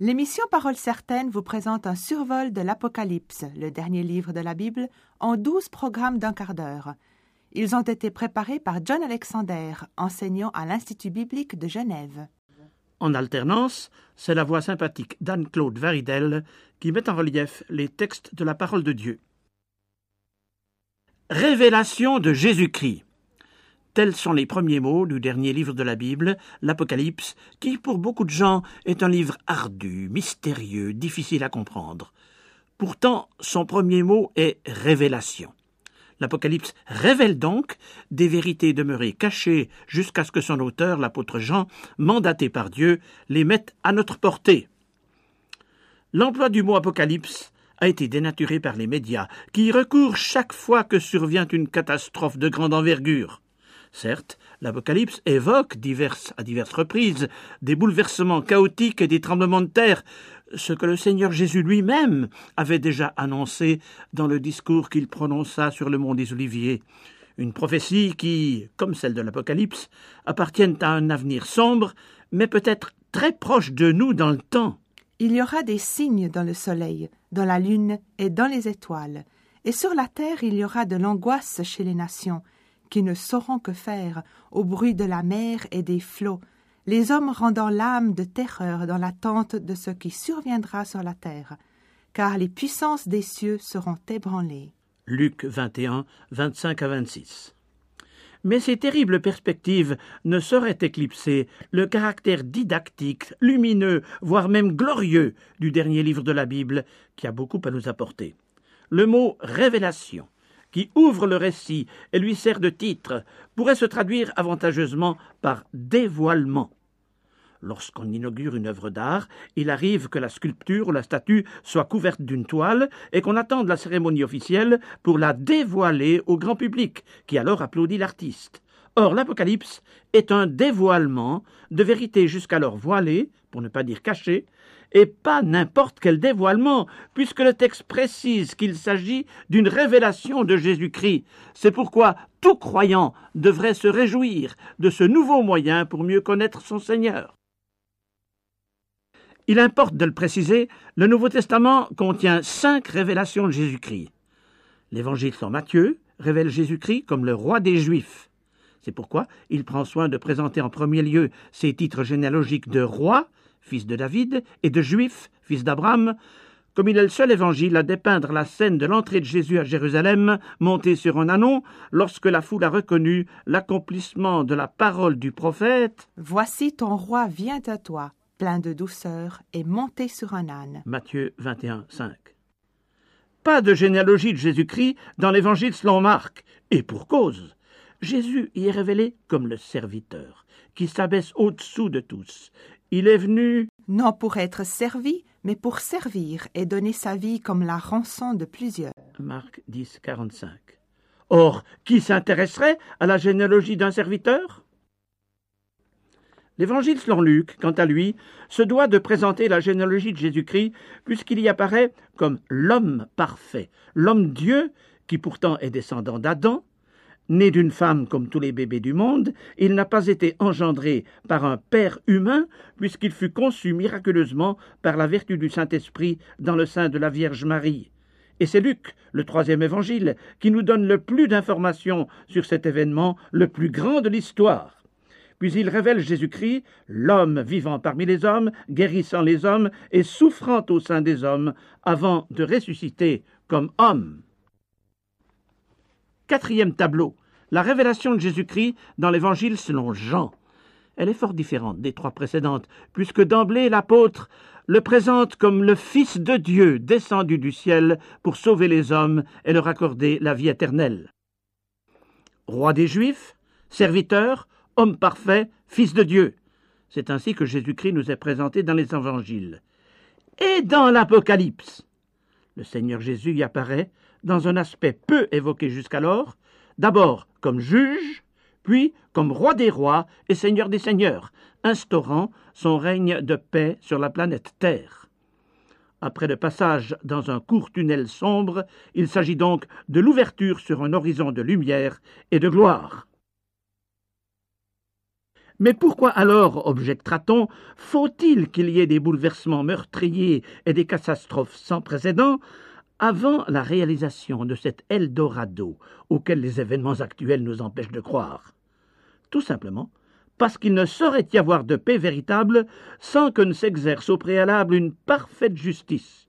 L'émission Parole certaine vous présente un survol de l'Apocalypse, le dernier livre de la Bible, en douze programmes d'un quart d'heure. Ils ont été préparés par John Alexander, enseignant à l'Institut biblique de Genève. En alternance, c'est la voix sympathique d'Anne-Claude Varidel qui met en relief les textes de la parole de Dieu. Révélation de Jésus-Christ. Tels sont les premiers mots du dernier livre de la Bible, l'Apocalypse, qui pour beaucoup de gens est un livre ardu, mystérieux, difficile à comprendre. Pourtant, son premier mot est révélation. L'Apocalypse révèle donc des vérités demeurées cachées jusqu'à ce que son auteur, l'apôtre Jean, mandaté par Dieu, les mette à notre portée. L'emploi du mot Apocalypse a été dénaturé par les médias, qui y recourent chaque fois que survient une catastrophe de grande envergure. Certes, l'Apocalypse évoque diverses, à diverses reprises des bouleversements chaotiques et des tremblements de terre, ce que le Seigneur Jésus lui-même avait déjà annoncé dans le discours qu'il prononça sur le mont des Oliviers. Une prophétie qui, comme celle de l'Apocalypse, appartiennent à un avenir sombre, mais peut-être très proche de nous dans le temps. Il y aura des signes dans le soleil, dans la lune et dans les étoiles, et sur la terre il y aura de l'angoisse chez les nations, qui ne sauront que faire au bruit de la mer et des flots, les hommes rendant l'âme de terreur dans l'attente de ce qui surviendra sur la terre, car les puissances des cieux seront ébranlées. Luc 21, 25 à 26. Mais ces terribles perspectives ne sauraient éclipser le caractère didactique, lumineux, voire même glorieux du dernier livre de la Bible, qui a beaucoup à nous apporter. Le mot révélation qui ouvre le récit et lui sert de titre, pourrait se traduire avantageusement par dévoilement. Lorsqu'on inaugure une œuvre d'art, il arrive que la sculpture ou la statue soit couverte d'une toile et qu'on attende la cérémonie officielle pour la dévoiler au grand public, qui alors applaudit l'artiste. Or, l'Apocalypse est un dévoilement de vérités jusqu'alors voilées, pour ne pas dire cachées, et pas n'importe quel dévoilement, puisque le texte précise qu'il s'agit d'une révélation de Jésus-Christ. C'est pourquoi tout croyant devrait se réjouir de ce nouveau moyen pour mieux connaître son Seigneur. Il importe de le préciser, le Nouveau Testament contient cinq révélations de Jésus-Christ. L'Évangile sans Matthieu révèle Jésus-Christ comme le roi des Juifs. C'est pourquoi il prend soin de présenter en premier lieu ses titres généalogiques de roi, fils de David, et de Juif, fils d'Abraham, comme il est le seul évangile à dépeindre la scène de l'entrée de Jésus à Jérusalem, monté sur un anon, lorsque la foule a reconnu l'accomplissement de la parole du prophète. Voici ton roi vient à toi, plein de douceur, et monté sur un âne. Matthieu 21, 5. Pas de généalogie de Jésus-Christ dans l'évangile selon Marc, et pour cause. Jésus y est révélé comme le serviteur, qui s'abaisse au-dessous de tous. Il est venu non pour être servi, mais pour servir et donner sa vie comme la rançon de plusieurs. Marc 10, 45. Or, qui s'intéresserait à la généalogie d'un serviteur? L'évangile selon Luc, quant à lui, se doit de présenter la généalogie de Jésus-Christ, puisqu'il y apparaît comme l'homme parfait, l'homme Dieu, qui pourtant est descendant d'Adam, Né d'une femme comme tous les bébés du monde, il n'a pas été engendré par un père humain, puisqu'il fut conçu miraculeusement par la vertu du Saint-Esprit dans le sein de la Vierge Marie. Et c'est Luc, le troisième évangile, qui nous donne le plus d'informations sur cet événement, le plus grand de l'histoire. Puis il révèle Jésus-Christ, l'homme vivant parmi les hommes, guérissant les hommes et souffrant au sein des hommes, avant de ressusciter comme homme. Quatrième tableau, la révélation de Jésus-Christ dans l'Évangile selon Jean. Elle est fort différente des trois précédentes, puisque d'emblée l'apôtre le présente comme le Fils de Dieu descendu du ciel pour sauver les hommes et leur accorder la vie éternelle. Roi des Juifs, serviteur, homme parfait, Fils de Dieu. C'est ainsi que Jésus-Christ nous est présenté dans les évangiles. Et dans l'Apocalypse, le Seigneur Jésus y apparaît dans un aspect peu évoqué jusqu'alors, d'abord comme juge, puis comme roi des rois et seigneur des seigneurs, instaurant son règne de paix sur la planète Terre. Après le passage dans un court tunnel sombre, il s'agit donc de l'ouverture sur un horizon de lumière et de gloire. Mais pourquoi alors, objectera-t-on, faut-il qu'il y ait des bouleversements meurtriers et des catastrophes sans précédent avant la réalisation de cet Eldorado auquel les événements actuels nous empêchent de croire Tout simplement parce qu'il ne saurait y avoir de paix véritable sans que ne s'exerce au préalable une parfaite justice.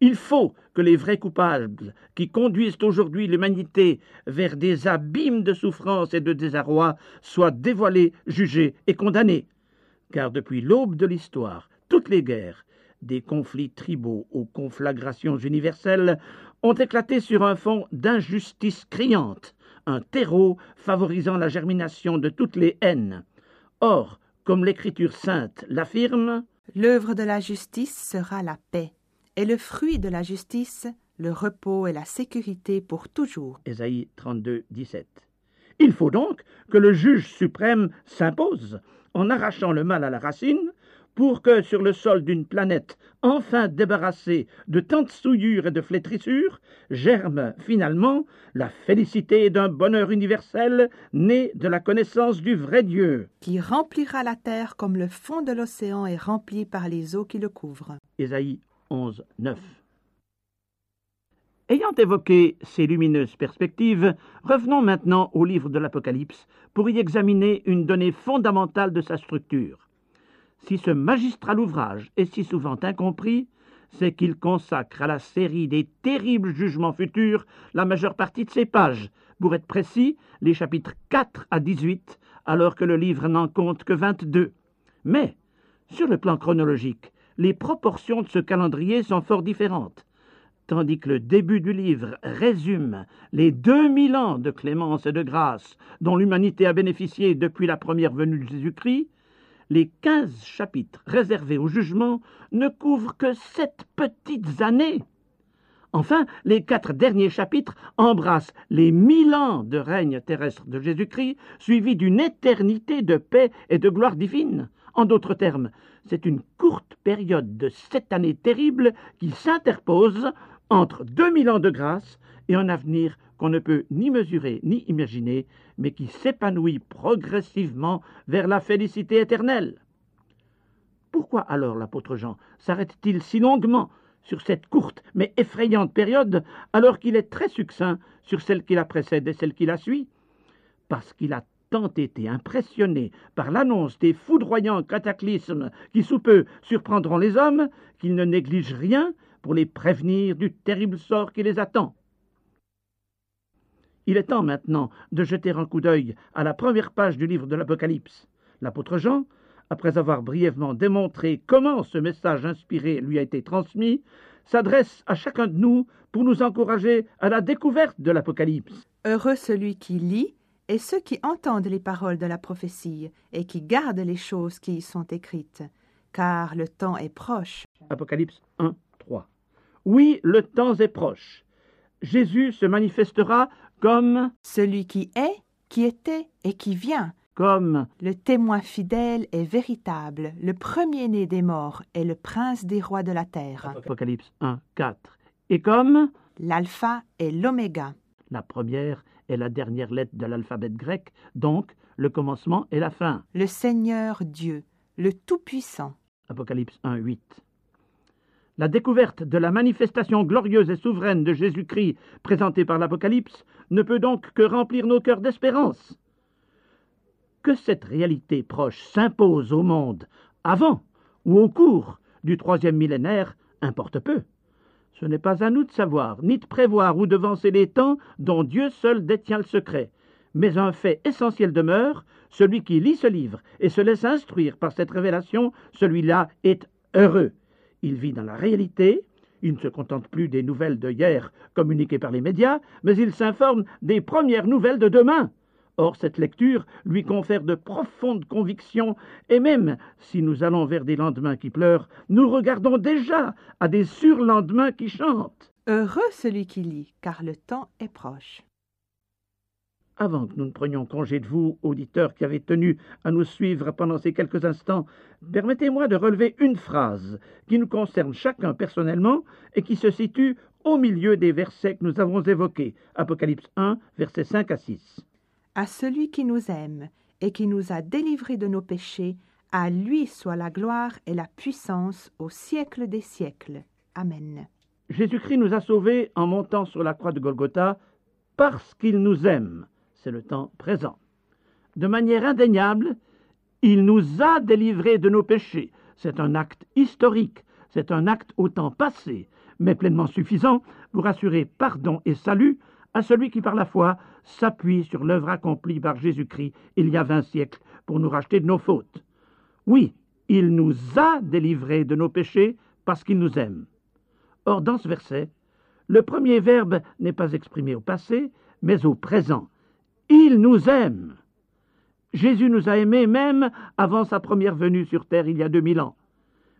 Il faut que les vrais coupables qui conduisent aujourd'hui l'humanité vers des abîmes de souffrance et de désarroi soient dévoilés, jugés et condamnés. Car depuis l'aube de l'histoire, toutes les guerres, des conflits tribaux aux conflagrations universelles, ont éclaté sur un fond d'injustice criante, un terreau favorisant la germination de toutes les haines. Or, comme l'Écriture sainte l'affirme, L'œuvre de la justice sera la paix, et le fruit de la justice, le repos et la sécurité pour toujours. Ésaïe 32, 17. Il faut donc que le juge suprême s'impose en arrachant le mal à la racine pour que sur le sol d'une planète enfin débarrassée de tant de souillures et de flétrissures, germe finalement la félicité d'un bonheur universel né de la connaissance du vrai Dieu. Qui remplira la terre comme le fond de l'océan est rempli par les eaux qui le couvrent. Ésaïe 11, 9. Ayant évoqué ces lumineuses perspectives, revenons maintenant au livre de l'Apocalypse pour y examiner une donnée fondamentale de sa structure. Si ce magistral ouvrage est si souvent incompris, c'est qu'il consacre à la série des terribles jugements futurs la majeure partie de ses pages, pour être précis, les chapitres 4 à 18, alors que le livre n'en compte que 22. Mais, sur le plan chronologique, les proportions de ce calendrier sont fort différentes. Tandis que le début du livre résume les 2000 ans de clémence et de grâce dont l'humanité a bénéficié depuis la première venue de Jésus-Christ, les quinze chapitres réservés au jugement ne couvrent que sept petites années. Enfin, les quatre derniers chapitres embrassent les mille ans de règne terrestre de Jésus-Christ, suivis d'une éternité de paix et de gloire divine. En d'autres termes, c'est une courte période de sept années terribles qui s'interpose entre deux mille ans de grâce et un avenir qu'on ne peut ni mesurer ni imaginer, mais qui s'épanouit progressivement vers la félicité éternelle. Pourquoi alors l'apôtre Jean s'arrête-t-il si longuement sur cette courte mais effrayante période, alors qu'il est très succinct sur celle qui la précède et celle qui la suit? Parce qu'il a tant été impressionné par l'annonce des foudroyants cataclysmes qui sous peu surprendront les hommes, qu'il ne néglige rien pour les prévenir du terrible sort qui les attend. Il est temps maintenant de jeter un coup d'œil à la première page du livre de l'Apocalypse. L'apôtre Jean, après avoir brièvement démontré comment ce message inspiré lui a été transmis, s'adresse à chacun de nous pour nous encourager à la découverte de l'Apocalypse. Heureux celui qui lit et ceux qui entendent les paroles de la prophétie et qui gardent les choses qui y sont écrites, car le temps est proche. Apocalypse 1, 3. Oui, le temps est proche. Jésus se manifestera comme celui qui est, qui était et qui vient, comme le témoin fidèle et véritable, le premier-né des morts et le prince des rois de la terre. Apocalypse 1, 4. Et comme l'alpha et l'oméga. La première et la dernière lettre de l'alphabet grec, donc le commencement et la fin. Le Seigneur Dieu, le Tout-Puissant. Apocalypse 1, 8. La découverte de la manifestation glorieuse et souveraine de Jésus-Christ présentée par l'Apocalypse ne peut donc que remplir nos cœurs d'espérance. Que cette réalité proche s'impose au monde avant ou au cours du troisième millénaire importe peu. Ce n'est pas à nous de savoir, ni de prévoir ou devancer les temps dont Dieu seul détient le secret. Mais un fait essentiel demeure, celui qui lit ce livre et se laisse instruire par cette révélation, celui-là est heureux. Il vit dans la réalité, il ne se contente plus des nouvelles de hier communiquées par les médias, mais il s'informe des premières nouvelles de demain. Or, cette lecture lui confère de profondes convictions, et même si nous allons vers des lendemains qui pleurent, nous regardons déjà à des surlendemains qui chantent. Heureux celui qui lit, car le temps est proche. Avant que nous ne prenions congé de vous, auditeurs qui avez tenu à nous suivre pendant ces quelques instants, permettez-moi de relever une phrase qui nous concerne chacun personnellement et qui se situe au milieu des versets que nous avons évoqués. Apocalypse 1, versets 5 à 6. À celui qui nous aime et qui nous a délivrés de nos péchés, à lui soit la gloire et la puissance au siècle des siècles. Amen. Jésus-Christ nous a sauvés en montant sur la croix de Golgotha parce qu'il nous aime. C'est le temps présent. De manière indéniable, il nous a délivrés de nos péchés. C'est un acte historique, c'est un acte au temps passé, mais pleinement suffisant pour assurer pardon et salut à celui qui par la foi s'appuie sur l'œuvre accomplie par Jésus-Christ il y a vingt siècles pour nous racheter de nos fautes. Oui, il nous a délivrés de nos péchés parce qu'il nous aime. Or, dans ce verset, le premier verbe n'est pas exprimé au passé, mais au présent. Il nous aime. Jésus nous a aimés même avant sa première venue sur terre il y a deux mille ans.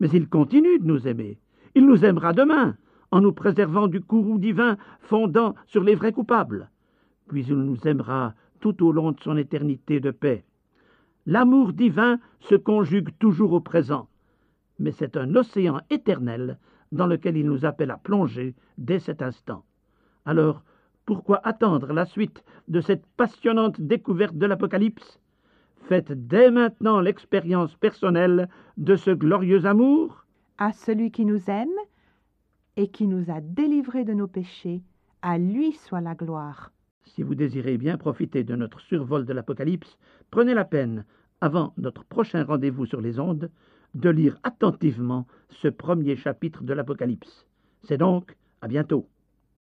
Mais il continue de nous aimer. Il nous aimera demain, en nous préservant du courroux divin fondant sur les vrais coupables. Puis il nous aimera tout au long de son éternité de paix. L'amour divin se conjugue toujours au présent, mais c'est un océan éternel dans lequel il nous appelle à plonger dès cet instant. Alors, pourquoi attendre la suite de cette passionnante découverte de l'Apocalypse? Faites dès maintenant l'expérience personnelle de ce glorieux amour. À celui qui nous aime et qui nous a délivrés de nos péchés, à lui soit la gloire. Si vous désirez bien profiter de notre survol de l'Apocalypse, prenez la peine, avant notre prochain rendez-vous sur les ondes, de lire attentivement ce premier chapitre de l'Apocalypse. C'est donc à bientôt.